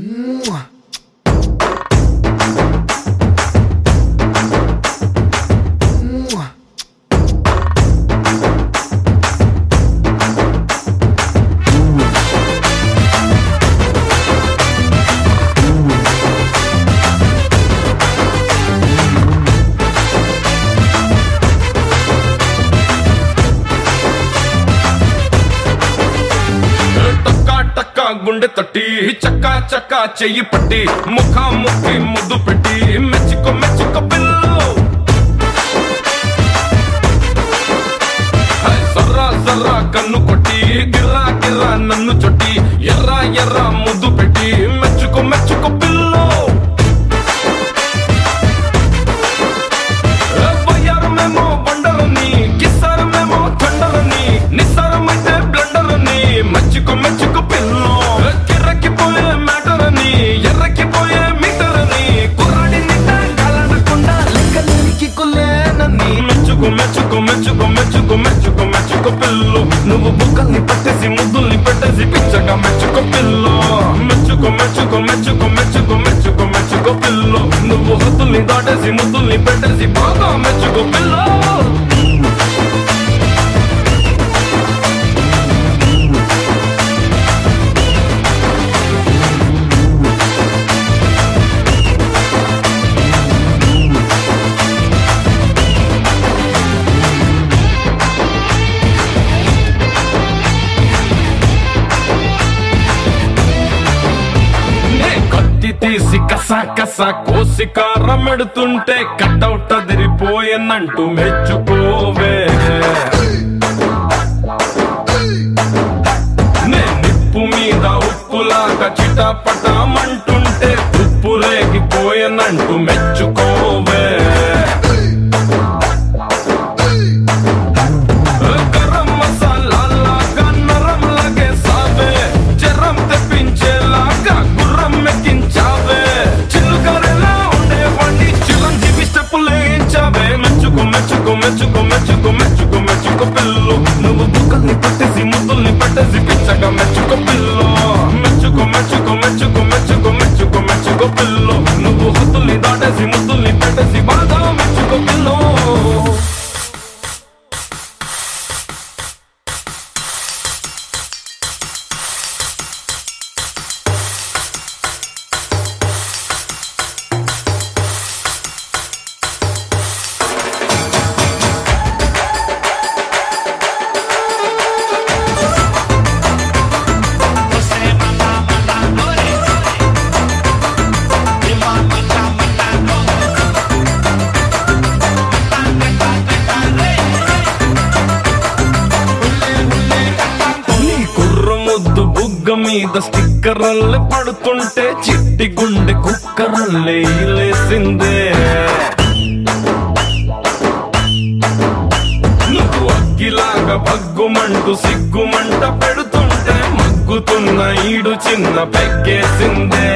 Mwah. గుండె తట్టి చక్కా చక్కా చెయ్యి పట్టి ముఖా ముక్కి ముద్దు పెట్టి మెచ్చుకో మెచ్చుకో పిల్లు. హై, సర్రా సర్రా కన్ను కొట్టి గిర్రా గిర్రా నన్ను చొట్టి పెట్టేసి మెచ్చుకో పిల్లో. మెచ్చుకో మెచ్చుకో మెచ్చుకో మెచ్చుకో మెచ్చుకో మెచ్చుకో పిల్లో. నువ్వు హద్దుల్ని దాటేసి ముద్దుల్ని పెట్టేసి బాగా మెచ్చుకో పిల్లో. కత్తి తీసి కసా కసా కోసి కారమెడుతుంటే కట్అవుట్ అదిరిపోయనంటూ మెచ్చుకోవే. నే నిప్పు మీద ఉప్పులాగా చిటపటామంటుంటే ఉప్పు రేగిపోయిందంటూ మెచ్చు Mexico, Mexico, Mexico, Mexico, Mexico, Mexico, Mexico, Mexico, Mexico, Mexico, Mexico, మీద స్టిక్కర్లే పడుతుంటే చిట్టి గుండె కుక్కరల్లే లేసిందే. నువ్వు అగ్గిలాగా బగ్గుమంటూ సిగ్గుమంట పెడుతుంటే మగ్గుతున్న ఈడు చిన్న పెగ్గేసిందే.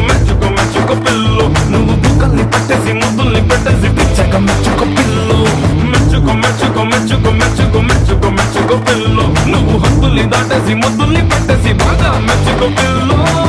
మెచ్చుకో మెచ్చుకో మెచ్చుకో పిల్లు. నువ్వు బుక్కల్ని పట్టేసి ముద్దుల్ని పెట్టేసి పిచ్చక మెచ్చుకో పిల్లు. మెచ్చుకో మెచ్చుకో మెచ్చుకో మెచ్చుకో మెచ్చుకో మెచ్చుకో పిల్లు. నువ్వు హద్దుల్ని దాటేసి ముద్దుల్ని పెట్టేసి బాగా మెచ్చుకో పిల్లు.